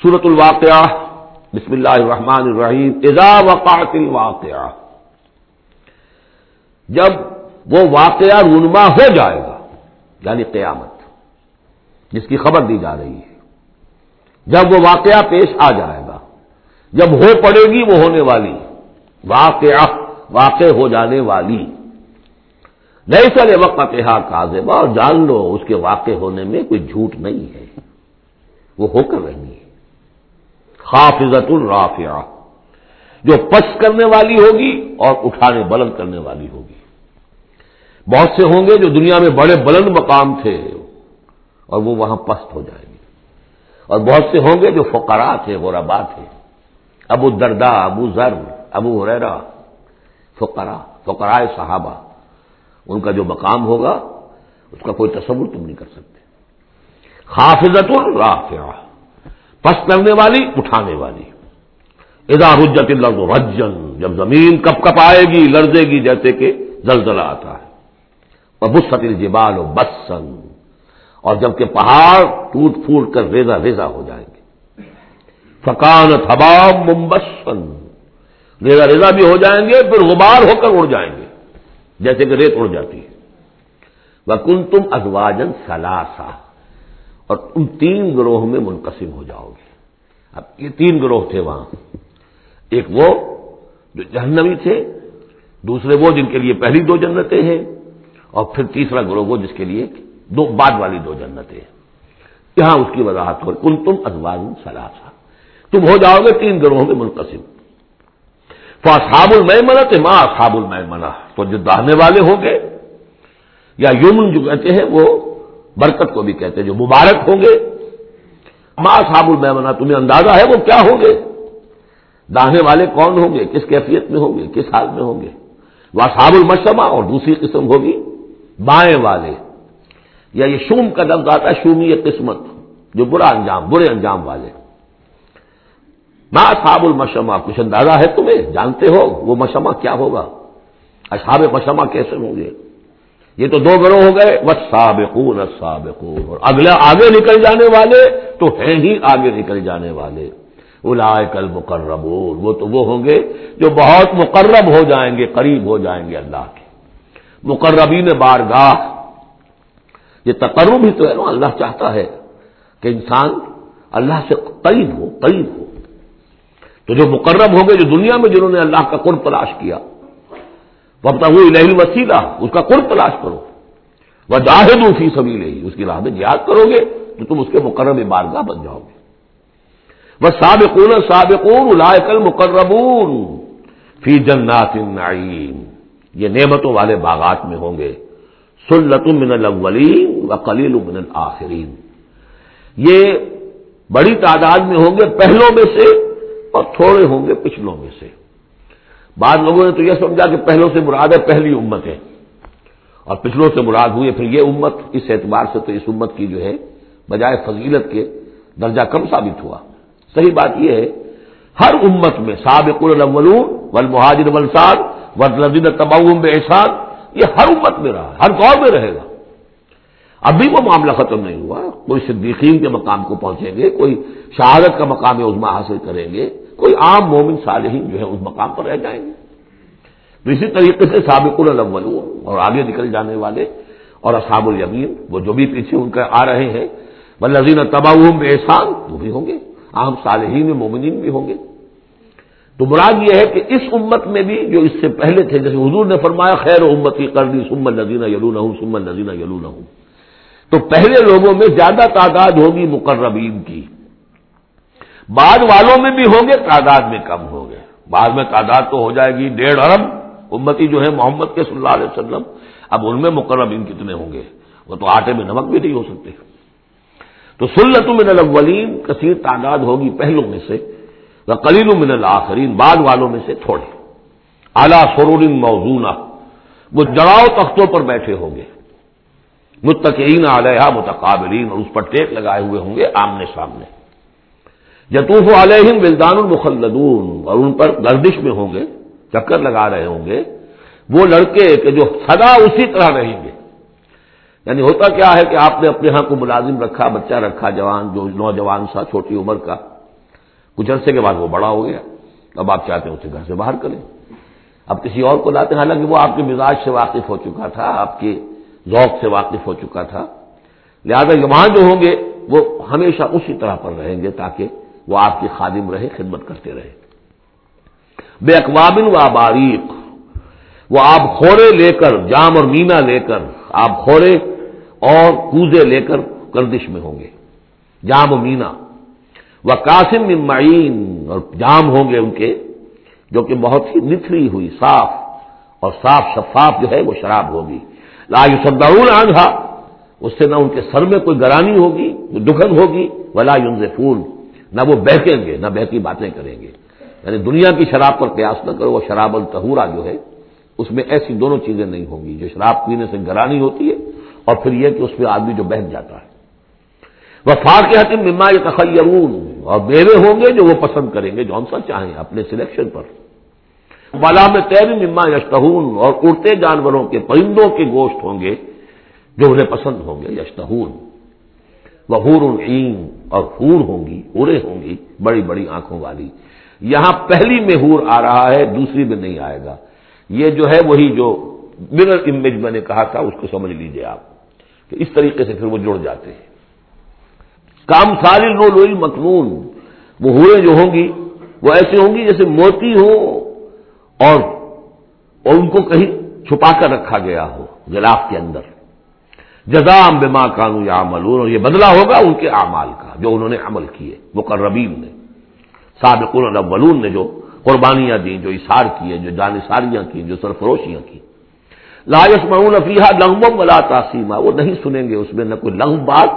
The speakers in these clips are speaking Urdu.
سورت الواقعہ، بسم اللہ الرحمن الرحیم، اذا وقعت الواقعہ۔ جب وہ واقعہ رونما ہو جائے گا یعنی قیامت، جس کی خبر دی جا رہی ہے، جب وہ واقعہ پیش آ جائے گا، جب ہو پڑے گی وہ ہونے والی، واقعہ، واقع ہو جانے والی۔ نہیں سر وقت کاذبہ، اور جان لو، اس کے واقع ہونے میں کوئی جھوٹ نہیں ہے، وہ ہو کر رہی ہے۔ حافظت الرافیہ جو پس کرنے والی ہوگی اور اٹھانے بلند کرنے والی ہوگی۔ بہت سے ہوں گے جو دنیا میں بڑے بلند مقام تھے اور وہ وہاں پست ہو جائیں گے۔ اور بہت سے ہوں گے جو فقرا تھے غربا تھے۔ ابو دردا ابو ذر، ابو حریرا فقرا فقرائے صحابہ۔ ان کا جو مقام ہوگا، اس کا کوئی تصور تم نہیں کر سکتے۔ حافظت الرافیہ پس کرنے والی، اٹھانے والی۔ ادا رجت اللہ رجن جب زمین کپ کپ آئے گی، لرزے گی، جیسے کہ زلزلہ آتا ہے۔ اور بست الجبال و بسن اور جبکہ پہاڑ ٹوٹ پھوٹ کر ریزا ریزا ہو جائیں گے۔ فکان تھباب ممبسن ریزا ریزا بھی ہو جائیں گے، پھر غبار ہو کر اڑ جائیں گے، جیسے کہ ریت اڑ جاتی ہے۔ وہ کن تم ازواجن سلاسا اور تم تین گروہ میں منقسم ہو جاؤ گے۔ اب یہ تین گروہ تھے وہاں۔ ایک وہ جو جہنوی تھے، دوسرے وہ جن کے لیے پہلی دو جنتیں ہیں، اور پھر تیسرا گروہ وہ جس کے لیے دو بعد والی دو جنتیں یہاں اس کی وضاحت ہو کن تم ازواج سلاسا تم ہو جاؤ گے تین گروہوں میں منقسم۔ فاصحاب المنا تھے، ماں صاب المنا تو جو دہنے والے ہوں گے، یا یمن جو کہتے ہیں، وہ برکت کو بھی کہتے ہیں، جو مبارک ہوں گے۔ ماں صاب المنا تمہیں اندازہ ہے وہ کیا ہوں گے؟ داہنے والے کون ہوں گے؟ کس کیفیت میں ہوں گے؟ کس حال میں ہوں گے؟ وہ صاب المشمہ اور دوسری قسم ہوگی، بائیں والے۔ یا یہ شوم کا لفظ آتا ہے، شومی قسمت، جو برا انجام، برے انجام والے۔ اصحاب المشمہ کچھ اندازہ ہے تمہیں؟ جانتے ہو وہ مشمہ کیا ہوگا؟ اصحاب مشمہ کیسے ہوں گے؟ یہ تو دو گروہ ہو گئے وہ سابقون سابقون اور اگلا آگے نکل جانے والے تو ہیں ہی آگے نکل جانے والے۔ الائے کل مقربون وہ تو وہ ہوں گے جو بہت مقرب ہو جائیں گے، قریب ہو جائیں گے اللہ کے۔ مقربین بارگاہ، یہ تقرب ہی تو ہے نا، اللہ چاہتا ہے کہ انسان اللہ سے قریب ہو قریب ہو۔ تو جو مقرب ہو گئے جو دنیا میں جنہوں نے اللہ کا قرب تلاش کیا وہ اپنا وہ وسیلہ اس کا قرب تلاش کرو۔ وہ جاہد فی سبھی لے اس کی راہ میں یاد کرو گے تو تم اس کے مقرب بارگاہ بن جاؤ گے۔ وہ سابقون سابقون الائکل مقربون فی جنات النعیم، یہ نعمتوں والے باغات میں ہوں گے۔ سلت من الاولین و قلیل من الاخرین۔ یہ بڑی تعداد میں ہوں گے، پہلوں میں سے اور تھوڑے ہوں گے، پچھلوں میں سے۔ بعض لوگوں نے تو یہ سمجھا کہ پہلوں سے مراد ہے پہلی امت ہے۔ اور پچھلوں سے مراد ہوئی پھر یہ امت، اس اعتبار سے تو اس امت کی جو ہے بجائے فضیلت کے درجہ کم ثابت ہوا۔ صحیح بات یہ ہے، ہر امت میں سابق الاولون والمہاجر والساد والذین تبعوهم بإحسان، یہ ہر امت میں رہا، ہر دور میں رہے گا۔ ابھی وہ معاملہ ختم نہیں ہوا، کوئی صدیقین کے مقام کو پہنچیں گے، کوئی شہادت کا مقام عظما حاصل کریں گے۔ کوئی عام مومن صالحین جو ہے اس مقام پر رہ جائیں گے۔ تو اسی طریقے سے سابق الاول اور آگے نکل جانے والے اور اصحاب الیمین، وہ جو بھی پیچھے ان کا آ رہے ہیں بلزین تباہ میں احسان وہ بھی ہوں گے۔ عام صالحین مومنین بھی ہوں گے۔ تو مراد یہ ہے کہ اس امت میں بھی جو اس سے پہلے تھے، جیسے حضور نے فرمایا، خیر امت کی کردی سمن نذینہ یلون ہوں سمن نذینہ یلون ہوں تو پہلے لوگوں میں زیادہ تعداد ہوگی مقربین کی۔ بعد والوں میں بھی ہوں گے، تعداد میں کم ہوں گے۔ بعد میں تعداد تو ہو جائے گی ڈیڑھ ارب۔ امتی جو ہے محمد کے صلی اللہ علیہ وسلم، اب ان میں مقربین کتنے ہوں گے؟ وہ تو آٹے میں نمک بھی نہیں ہو سکتے۔ تو سلت من الاولین، کثیر تعداد ہوگی پہلوں میں سے کلیل من الآخرین بعد والوں میں سے تھوڑے۔ اعلی سرور موزونہ، وہ جڑاؤ تختوں پر بیٹھے ہوں گے۔ متقین علیہ متقابلین، اور اس پر ٹیک لگائے ہوئے ہوں گے آمنے سامنے۔ یتوف علیہم ولدان المخلدون اور ان پر گردش میں ہوں گے، چکر لگا رہے ہوں گے۔ وہ لڑکے کہ جو سدا اسی طرح رہیں گے۔ یعنی ہوتا کیا ہے کہ آپ نے اپنے ہاں کو ملازم رکھا، بچہ رکھا، جوان، جو نوجوان سا، چھوٹی عمر کا۔ کچھ عرصے کے بعد وہ بڑا ہو گیا۔ اب آپ چاہتے ہیں اسے گھر سے باہر کریں۔ اب کسی اور کو لاتے ہیں۔ حالانکہ وہ آپ کے مزاج سے واقف ہو چکا تھا، آپ کے ذوق سے واقف ہو چکا تھا۔ لہذا وہاں جو ہوں گے، وہ ہمیشہ اسی طرح پر رہیں گے تاکہ وہ آپ کی خادم رہے، خدمت کرتے رہے۔ بے اقوابن و باریک وہ آب خورے لے کر، جام اور مینا لے کر، آب خورے اور کوزے لے کر گردش میں ہوں گے۔ جام و مینا۔ وہ قاسم معین، اور جام ہوں گے ان کے، جو کہ بہت ہی نتری ہوئی، صاف۔ اور صاف شفاف جو ہے، وہ شراب ہوگی۔ لا صدارون آنگا اس سے نہ ان کے سر میں کوئی گرانی ہوگی دکھن ہوگی، ولا پھول نہ وہ بہکیں گے، نہ بہتی باتیں کریں گے۔ یعنی دنیا کی شراب پر قیاس نہ کرو، وہ شراب التہورا جو ہے، اس میں ایسی دونوں چیزیں نہیں ہوں گی۔ جو شراب پینے سے گرانی ہوتی ہے اور پھر یہ کہ اس پہ آدمی جو بہت جاتا ہے۔ وہ فاق حتم مما تخیرون اور میوے ہوں گے جو وہ پسند کریں گے جون سا چاہیں اپنے سلیکشن پر۔ بالا میں تیر مما یشتہون، اور اڑتے جانوروں کے پرندوں کے گوشت ہوں گے جو انہیں پسند ہوں گے، یشتہون۔ وہ حور اور حور ہوں گی ارے ہوں گی، بڑی بڑی آنکھوں والی۔ یہاں پہلی میں ہور آ رہا ہے، دوسری میں نہیں آئے گا۔ یہ جو ہے وہی جو مرر امیج میں نے کہا تھا، اس کو سمجھ لیجیے آپ۔ کہ اس طریقے سے پھر وہ جڑ جاتے ہیں۔ کام ساری لو لوئی مقنون، وہ ہوئے جو ہوں گی، وہ ایسے ہوں گی جیسے موتی ہو اور ان کو کہیں چھپا کر رکھا گیا ہو، غلاف کے اندر۔ جزام بما کانو یا عمل اور یہ بدلا ہوگا ان کے اعمال کا، جو انہوں نے عمل کیے، مقربین نے سابق الاولون نے جو قربانیاں دیں، جو اشار کیے، جو جانساریاں کی جو سرفروشیاں کی لاجس معون افیہ لغم ولا تاسیمہ وہ نہیں سنیں گے اس میں نہ کوئی لغ بات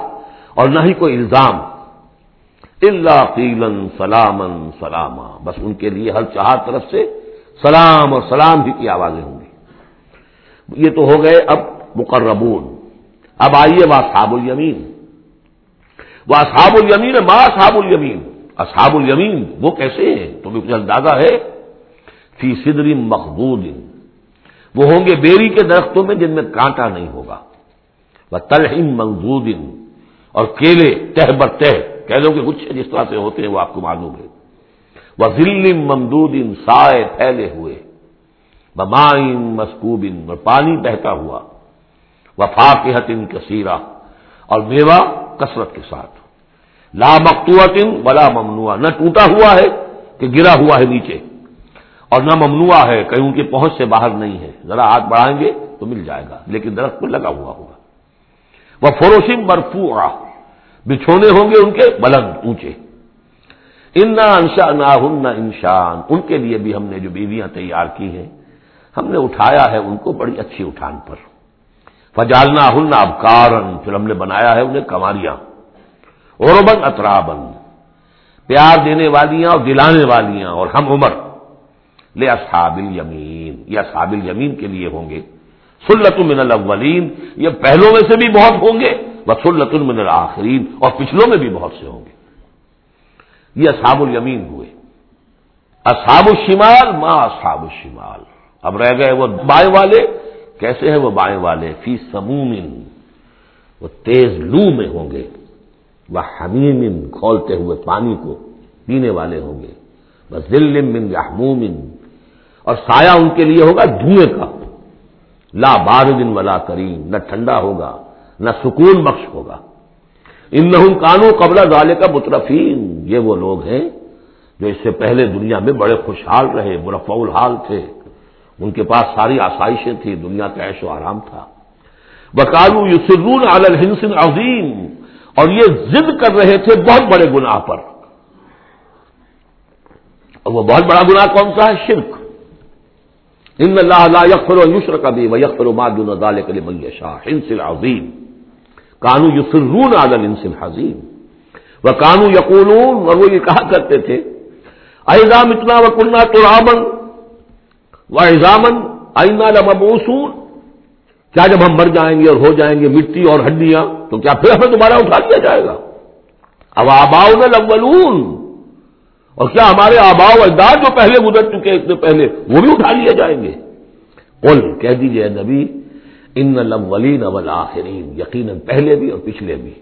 اور نہ ہی کوئی الزام۔ اللہ قیلن سلامن سلامہ بس ان کے لیے ہر چہار طرف سے سلام اور سلام بھی کی آوازیں ہوں گی۔ یہ تو ہو گئے اب مقربون۔ اب آئیے وہ صاب الیمین۔ وہ صاب الیمین ماں صاب الیمین۔ اصحاب الیمین وہ کیسے ہیں؟ تمہیں کچھ اندازہ ہے۔ فی صدری مقبول۔ وہ ہوں گے بیری کے درختوں میں جن میں کانٹا نہیں ہوگا۔ وہ تلحم منظود اور کیلے تہ بر تہ۔ کہہ لو کہ کچھ جس طرح سے ہوتے ہیں وہ آپ کو معلوم ہے۔ وہ ذلم ممدود سائے پھیلے ہوئے۔ بمائن مسکوب اور پانی بہتا ہوا۔ وفاقت ان کثیرہ اور میوہ کثرت کے ساتھ۔ لا مقتوط بلا ممنوع نہ ٹوٹا ہوا ہے کہ گرا ہوا ہے نیچے اور نہ ممنوع ہے کہیں ان کی پہنچ سے باہر نہیں ہے۔ ذرا ہاتھ بڑھائیں گے تو مل جائے گا، لیکن درخت پر لگا ہوا ہوگا۔ وہ فروشم برفو بچھونے ہوں گے ان کے بلند اونچے۔ ان نہ انشا نہ ہن نہ انشان ان کے لیے بھی ہم نے جو بیویاں تیار کی ہیں، ہم نے اٹھایا ہے ان کو بڑی اچھی اٹھان پر۔ فجالنا ہن ابکارن پھر ہم نے بنایا ہے انہیں کماریاں۔ غربن اطرابن پیار دینے والیاں اور دلانے والیاں، اور ہم عمر۔ لے اصحاب الیمین، یہ اصحاب الیمین کے لیے ہوں گے۔ سلت من الاولین، یہ پہلوں میں سے بھی بہت ہوں گے۔ وہ من الاخرین، اور پچھلوں میں بھی بہت سے ہوں گے۔ یہ اصحاب الیمین ہوئے۔ اصحاب الشمال، ما اصحاب الشمال۔ اب رہ گئے وہ بائیں والے۔ کیسے ہیں وہ بائیں والے؟ فی سمومن، وہ تیز لو میں ہوں گے، وہ حمیم کھولتے ہوئے پانی کو پینے والے ہوں گے۔ بس دل من یا اور سایہ ان کے لیے ہوگا دھوئیں کا۔ لا بارد ولا کریم، نہ ٹھنڈا ہوگا، نہ سکون بخش ہوگا۔ ان نہ کانو قبل والے کا مترفین، یہ وہ لوگ ہیں جو اس سے پہلے دنیا میں بڑے خوشحال رہے مرفع الحال تھے۔ ان کے پاس ساری آسائشیں تھیں، دنیا کا عیش و آرام تھا۔ بکالو یسرون الحسن عظیم اور یہ ضد کر رہے تھے بہت بڑے گناہ پر۔ اور وہ بہت بڑا گناہ کون سا ہے؟ شرک۔ ان اللہ لا یقر و یسر کبھی وہ یقر و ماد الدال کلی میشا ہنسل عظیم کانو یسرون عادل انسل حظیم وہ کانو یقولون۔ اور وہ یہ کہا کرتے تھے ایزام اتنا و کنہ تو رامن و ایزامن اینا لمبوسون کیا جب ہم مر جائیں گے اور ہو جائیں گے مٹی اور ہڈیاں، تو کیا پھر ہمیں دوبارہ اٹھا دیا جائے گا؟ اب آباؤ میں لولون اور کیا ہمارے آباؤ اجداد جو پہلے گزر چکے اتنے پہلے، وہ بھی اٹھا لیے جائیں گے؟ قل، کہہ دیجیے نبی ان لمولین اول آخرین یقیناً پہلے بھی اور پچھلے بھی۔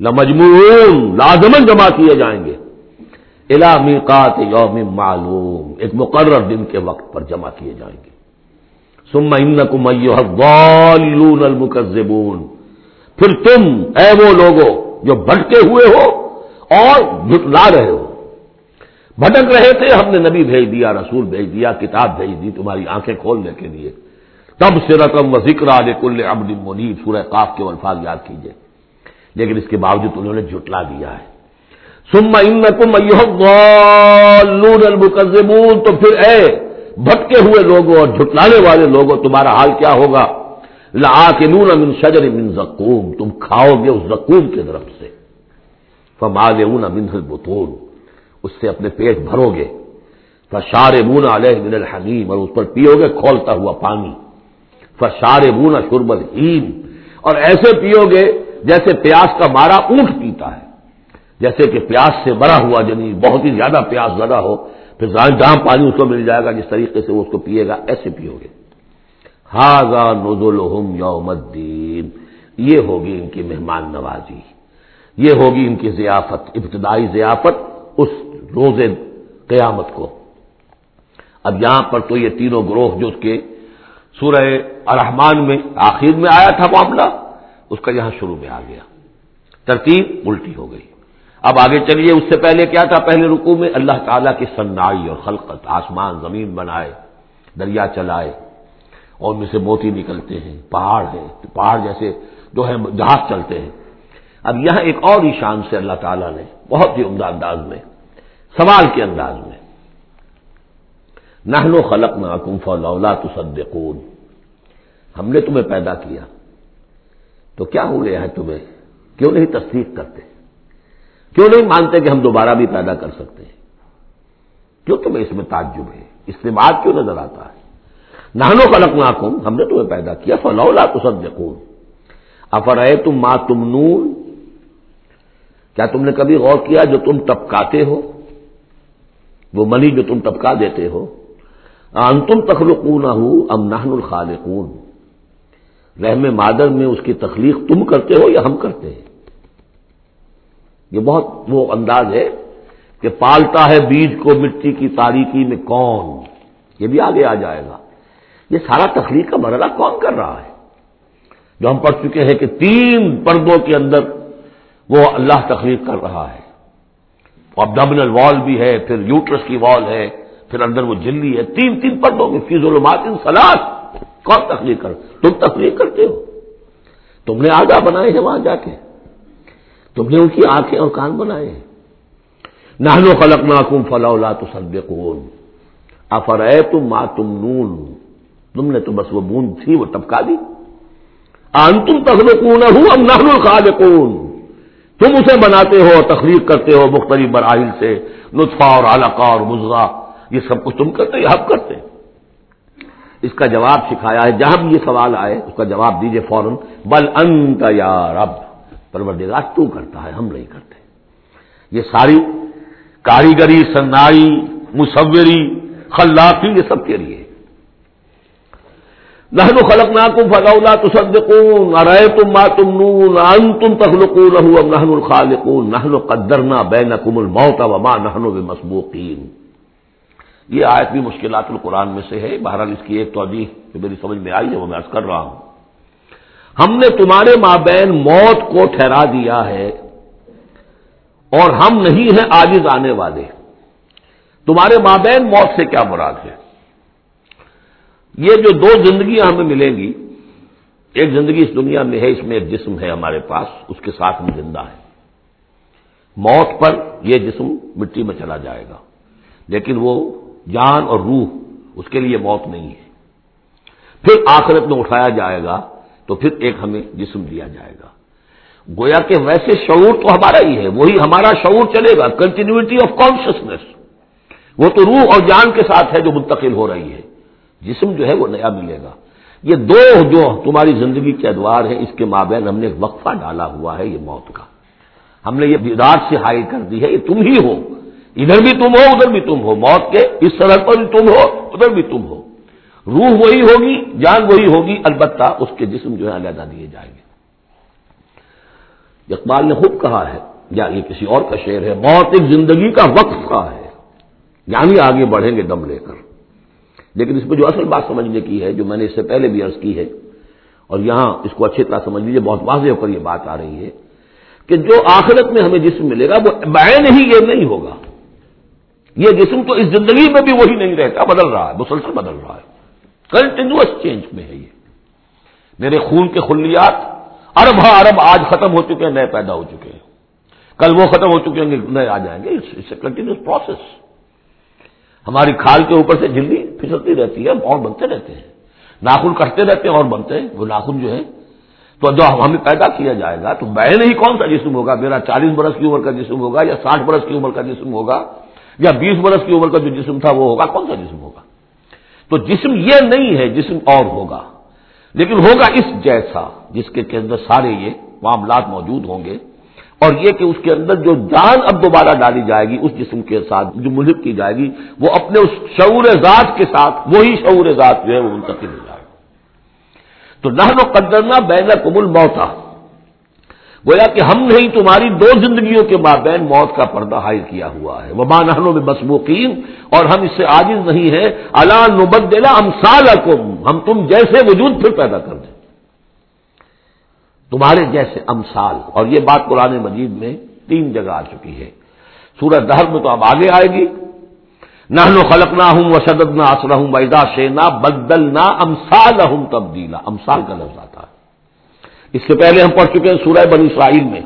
لمجمون لازمن جمع کیے جائیں گے۔ الامیقات یوم معلوم، ایک مقرر دن کے وقت پر جمع کیے جائیں گے۔ سم انکم ایوہ المکذبون۔ پھر تم، اے وہ لوگو جو بھٹکے ہوئے ہو اور جھٹلا رہے ہو۔ بھٹک رہے تھے، ہم نے نبی بھیج دیا، رسول بھیج دیا، کتاب بھیج دی، تمہاری آنکھیں کھولنے کے لیے۔ تب سے رقم و ذکر آج کل ابد منیب، سورہ قاف کے الفاظ یاد کیجیے لیکن اس کے باوجود انہوں نے جھٹلا دیا ہے۔ سما ان المکزمون تو پھر اے بھٹکے ہوئے لوگوں اور جھٹلانے والے لوگوں، تمہارا حال کیا ہوگا؟ لا کے نون امن شجر امن زکوم تم کھاؤ گے اس زکوم کے طرف سے۔ فمال اون امن البتون اس سے اپنے پیٹ بھرو گے۔ فشار بونا علیہ من الحمیم، اور اس پر پیو گے کھولتا ہوا پانی۔ فشار بونا شربل اور ایسے پیو گے جیسے پیاس کا مارا اونٹ پیتا ہے۔ جیسے کہ پیاس سے بڑا ہوا جنی بہت ہی زیادہ پیاس زدہ ہو، پھر جہاں پانی اس کو مل جائے گا، جس طریقے سے وہ اس کو پیے گا، ایسے پیو گے۔ ہاضا نزول یوم الدین۔ یہ ہوگی ان کی مہمان نوازی۔ یہ ہوگی ان کی ضیافت، ابتدائی ضیافت اس روز قیامت کو۔ اب یہاں پر تو یہ تینوں گروہ جو اس کے سورہ الرحمان میں، آخر میں آیا تھا معاملہ، اس کا یہاں شروع میں آ گیا۔ ترتیب الٹی ہو گئی۔ اب آگے چلیے، اس سے پہلے کیا تھا؟ پہلے رکو میں اللہ تعالیٰ کی سنائی اور خلقت، آسمان، زمین بنائے، دریا چلائے، اور ان میں سے موتی نکلتے ہیں، پہاڑ ہیں، پہاڑ جیسے جو ہے جہاز چلتے ہیں۔ اب یہاں ایک اور ہی شان سے اللہ تعالیٰ نے بہت ہی عمدہ انداز میں، سوال کے انداز میں نہنو خلق نہ کنف اللہ تصدقون، ہم نے تمہیں پیدا کیا، تو کیا ہو گیا ہے تمہیں؟ کیوں نہیں تصدیق کرتے؟ کیوں نہیں مانتے کہ ہم دوبارہ بھی پیدا کر سکتے ہیں؟ کیوں تمہیں اس میں تعجب ہے؟ اس سے بات کیوں نظر آتا ہے؟ نہنو خلق نہ ہم نے تمہیں پیدا کیا فلولا تصدقون۔ افر تم ماں تم نون کیا تم نے کبھی غور کیا جو تم ٹپکاتے ہو؟ وہ منی جو تم ٹپکا دیتے ہو۔ انتم تخلقون ہو ام نہن الخالقون۔ رحم مادر میں اس کی تخلیق تم کرتے ہو یا ہم کرتے ہیں؟ یہ بہت وہ انداز ہے کہ پالتا ہے بیج کو مٹی کی تاریکی میں کون؟ یہ بھی آگے آ جائے گا۔ یہ سارا تخلیق کا مرحلہ کون کر رہا ہے؟ جو ہم پڑھ چکے ہیں کہ تین پردوں کے اندر وہ اللہ تخلیق کر رہا ہے۔ ابڈمنل وال بھی ہے، پھر یوٹرس کی وال ہے، پھر اندر وہ جلی ہے۔ تین تین پردوں میں فیض المات سلاد۔ کون تخلیق کر تم تخلیق کرتے ہو۔ تم نے آگاہ بنائے ہیں وہاں جا کے۔ تم نے ان کی آنکھیں اور کان بنائے ہیں۔ نہنو خلق ناکم فلا تو سب تم ماں تم نون تم نے تو بس وہ بوند تھی، وہ ٹپکا دی۔ ان تم تخلقون ہوں نہن الخالقون۔ تم اسے بناتے ہو، تخلیق کرتے ہو مختلف براہل سے، نطفہ اور علقہ اور مزغہ یہ سب کچھ تم کرتے، یہ ہم کرتے۔ اس کا جواب سکھایا ہے، جہاں بھی یہ سوال آئے، اس کا جواب دیجیے فوراً۔ بل انت یا رب پروردگار تو کرتا ہے، ہم نہیں کرتے۔ یہ ساری کاریگری سنائی مصوری، خلاقی، یہ سب کے لیے۔ نہنو خلق نہ کم فلولا تصدقون ارے تم ما تم نون ان تم تخلقون ام نہن الخالقون۔ نہن و قدرنا بینکم الموت وما نہنو بمسبوقین۔ یہ آیت بھی مشکلات القرآن میں سے ہے۔ بہرحال اس کی ایک توجہ جو میری سمجھ میں آئی ہے، وہ میں عرض کر رہا ہوں۔ ہم نے تمہارے مابین موت کو ٹھہرا دیا ہے اور ہم نہیں ہیں آجز آنے والے۔ تمہارے مابین موت سے کیا مراد ہے؟ یہ جو دو زندگیاں ہمیں ملیں گی، ایک زندگی اس دنیا میں ہے، اس میں ایک جسم ہے ہمارے پاس، اس کے ساتھ ہم زندہ ہے موت پر یہ جسم مٹی میں چلا جائے گا، لیکن وہ جان اور روح اس کے لیے موت نہیں ہے۔ پھر آخرت میں اٹھایا جائے گا تو پھر ایک ہمیں جسم دیا جائے گا۔ گویا کہ ویسے شعور تو ہمارا ہی ہے، وہی ہمارا شعور چلے گا کنٹینیوٹی آف کانشیسنیس وہ تو روح اور جان کے ساتھ ہے جو منتقل ہو رہی ہے۔ جسم جو ہے وہ نیا ملے گا۔ یہ دو جو تمہاری زندگی کے ادوار ہیں، اس کے مابین ہم نے ایک وقفہ ڈالا ہوا ہے یہ موت کا۔ ہم نے یہ بیدار سے ہائی کر دی ہے، یہ تم ہی ہو۔ ادھر بھی تم ہو، ادھر بھی تم ہو۔ موت کے اس سرحد پر بھی تم ہو، ادھر بھی تم ہو۔ روح وہی ہوگی، جان وہی ہوگی، البتہ اس کے جسم جو ہے علیحدہ دیے جائیں گے۔ اقبال نے خوب کہا ہے، یا یہ کسی اور کا شعر ہے، موت ایک زندگی کا وقت کا ہے۔ یعنی آگے بڑھیں گے دم لے کر۔ لیکن اس میں جو اصل بات سمجھنے کی ہے، جو میں نے اس سے پہلے بھی عرض کی ہے، اور یہاں اس کو اچھی طرح سمجھ لیجیے بہت واضح ہو کر یہ بات آ رہی ہے کہ جو آخرت میں ہمیں جسم ملے گا، وہ بین ہی یہ نہیں ہوگا۔ یہ جسم تو اس زندگی میں بھی وہی نہیں رہتا، بدل رہا ہے، مسلسل بدل رہا ہے۔ کنٹینیوس چینج میں ہے یہ۔ میرے خون کے خلیات ارب ہاں ارب آج ختم ہو چکے ہیں، نئے پیدا ہو چکے ہیں۔ کل وہ ختم ہو چکے ہیں نئے آ جائیں گے۔ کنٹینیوس پروسیس ہماری کھال کے اوپر سے جلدی پھسلتی رہتی ہے اور بنتے رہتے ہیں۔ ناخن کٹتے رہتے ہیں اور بنتے ہیں۔ وہ ناخن جو ہے، تو جو ہمیں پیدا کیا جائے گا، تو میں نہیں کون سا جسم ہوگا، میرا چالیس برس کی عمر کا جسم ہوگا یا ساٹھ برس کی عمر کا جسم ہوگا یا بیس برس کی عمر کا جو جسم تھا وہ ہوگا، کون سا جسم ہوگا؟ تو جسم یہ نہیں ہے جسم اور ہوگا، لیکن ہوگا اس جیسا جس کے اندر سارے یہ معاملات موجود ہوں گے، اور یہ کہ اس کے اندر جو جان اب دوبارہ ڈالی جائے گی، اس جسم کے ساتھ جو ملک کی جائے گی، وہ اپنے اس شعور ذات کے ساتھ، وہی شعور ذات جو ہے وہ منتقل ہو جائے گا۔ تو نہ قدرنا بین قبول موتا گویا کہ ہم نہیں، تمہاری دو زندگیوں کے مابین موت کا پردہ حائل کیا ہوا ہے۔ وہ مانحانوں میں مسبوقین اور ہم اس سے عاجز نہیں ہیں۔ اللہ نبت دینا ہم ہم تم جیسے وجود پھر پیدا کر دیں۔ تمہارے جیسے امثال، اور یہ بات قرآن مجید میں تین جگہ آ چکی ہے۔ سورج دہر میں تو اب آگے آئے گی۔ نہ خلق نہ ہوں و شدد نہ آسر ہوں ویدا شینا بدل نہ امسال ہوں تبدیلا۔ امسال کا لفظ آتا ہے۔ اس سے پہلے ہم پڑھ چکے ہیں سورہ بنی اسرائیل میں۔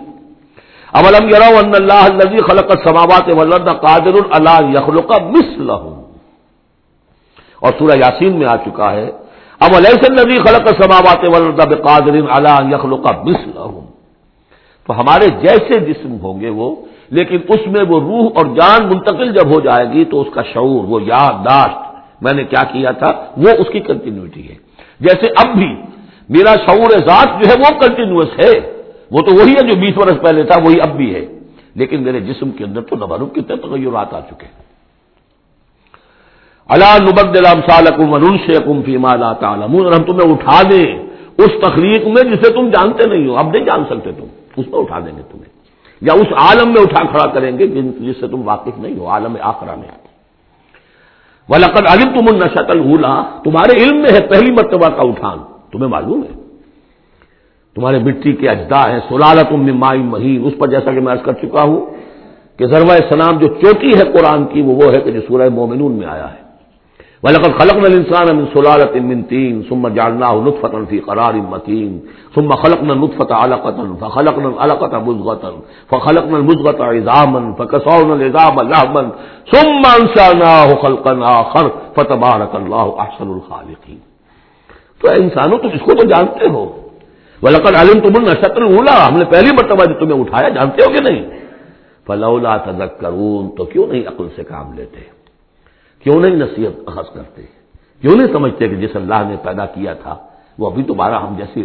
اولم یرو ان اللہ الذي خلق السماوات والارض قادر اللہ یخلق مثلهم اور سورہ یاسین میں آ چکا ہے۔ اب علیہ الذي خلق السماوات والارض بقادر اللہ یخلق مثلهم تو ہمارے جیسے جسم ہوں گے وہ، لیکن اس میں وہ روح اور جان منتقل جب ہو جائے گی تو اس کا شعور، وہ یادداشت، میں نے کیا کیا تھا، وہ اس کی کنٹینیوٹی ہے۔ جیسے اب بھی میرا شعور ذات جو ہے وہ کنٹینیوس ہے۔ وہ تو وہی ہے جو بیس برس پہلے تھا، وہی اب بھی ہے۔ لیکن میرے جسم کے اندر تو نبارو کتنے تغیرات آ چکے اللہ نبد سالکم انشم فیما تعالم اور ہم تمہیں اٹھا دیں اس تخلیق میں جسے تم جانتے نہیں ہو۔ اب نہیں جان سکتے تم، اس میں اٹھا دیں گے تمہیں۔ یا اس عالم میں اٹھا کھڑا کریں گے جس سے تم واقف نہیں ہو، عالم آخرا میں ولقد علم تم النشل تمہارے علم میں ہے پہلی مرتبہ کا اٹھان۔ تمہیں معلوم ہے؟ تمہارے مٹی کے اجدا ہیں سلالت مائی مہین۔ اس پر جیسا کہ میں عرض کر چکا ہوں کہ ضرور سلام جو چوٹی ہے قرآن کی، وہ وہ ہے کہ جو سورہ مومنون میں آیا ہے۔ ولقد خلق الانسان من سلالت من تین ثم جعلناه نطفة في قرار متين ثم خلقنا النطفة علقة، فخلقنا العلقة مضغة فخلقنا المضغة عظاما فكسونا العظام لحما، ثم انشأناه خلقا آخر، فتبارك الله احسن الخالقين۔ تو انسانوں، تم اس کو تو جانتے ہو۔ ولقد علم تم نشتر اولا ہم نے پہلی مرتبہ جو تمہیں اٹھایا، جانتے ہو کہ نہیں؟ فلولا تذکرون تو کیوں نہیں عقل سے کام لیتے؟ کیوں نہیں نصیحت اخذ کرتے؟ کیوں نہیں سمجھتے کہ جس اللہ نے پیدا کیا تھا، وہ ابھی دوبارہ ہم جیسے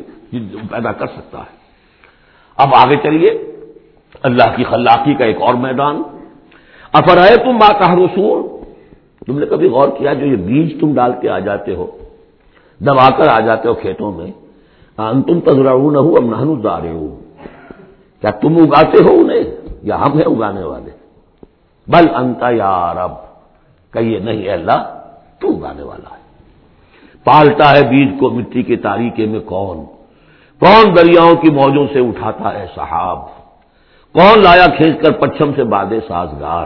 پیدا کر سکتا ہے؟ اب آگے چلیے۔ اللہ کی خلاقی کا ایک اور میدان۔ افرائے تم بات رسول تم نے کبھی غور کیا جو یہ بیج تم ڈال کے آ جاتے ہو؟ دبا کر آ جاتے ہو کھیتوں میں تم تذرا نہ ہو اب نہنو دارے ہو کیا تم اگاتے ہو انہیں؟ یا ہم ہیں اگانے والے؟ بل انتا یا رب۔ کہیے نہیں اللہ، تو اگانے والا ہے۔ پالتا ہے بیج کو مٹی کے تاریخے میں کون؟ کون دریاؤں کی موجوں سے اٹھاتا ہے صحاب کون لایا کھینچ کر پچھم سے بادے سازگار؟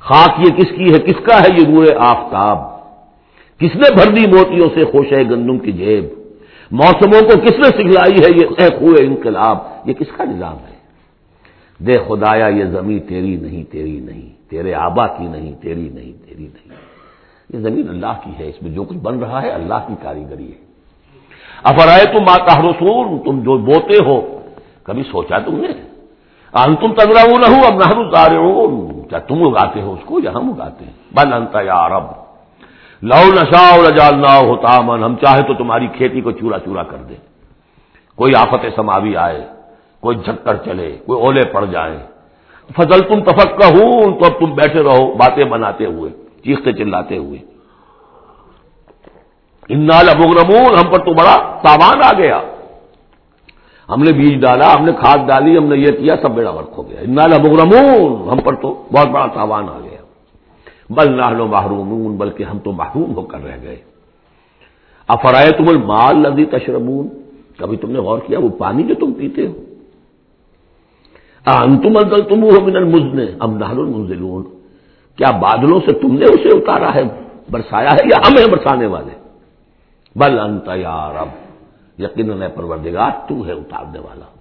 خاک یہ کس کی ہے؟ کس کا ہے یہ روئے آفتاب؟ کس نے بھر دی موتیوں سے خوش ہے گندم کی جیب؟ موسموں کو کس نے سکھلائی ہے یہ اے ہوئے انقلاب؟ یہ کس کا نظام ہے؟ دے خدایا، یہ زمین تیری نہیں تیری نہیں، تیرے آبا کی نہیں، تیری نہیں تیری نہیں۔ یہ زمین اللہ کی ہے، اس میں جو کچھ بن رہا ہے اللہ کی کاریگری ہے۔ افرائے تم ماتا رسول تم جو بوتے ہو۔ کبھی سوچا تم نے؟ تم تگڑا نہ ہوں اب نہ کیا تم اگاتے ہو اس کو یا ہم اگاتے ہیں؟ بل انتا یا عرب لو نشا رجال نہ ہوتا من ہم چاہے تو تمہاری کھیتی کو چورا چورا کر دے کوئی آفت سماوی آئے، کوئی جھکر چلے، کوئی اولے پڑ جائیں۔ فضل تم تفک کا ہوں تو اب تم بیٹھے رہو، باتیں بناتے ہوئے، چیختے چلاتے ہوئے۔ ان نال ہم پر تو بڑا تاوان آ گیا۔ ہم نے بیج ڈالا، ہم نے کھاد ڈالی، ہم نے یہ کیا، سب بیڑا ورک ہو گیا۔ نالا مغرمون ہم پر تو بہت بڑا تاوان آ گیا۔ بل نہ محرومون، بلکہ ہم تو محروم ہو کر رہ گئے۔ افرائے تم المال لدی تشرمون کبھی تم نے غور کیا وہ پانی جو تم پیتے ہو؟ انتم الدل تم ہو من المزن، ام نہل المنزلون؟ کیا بادلوں سے تم نے اسے اتارا ہے، برسایا ہے یا ہم ہیں برسانے والے؟ بل انت یا رب یقیناً پروردگار تو ہے اتارنے والا۔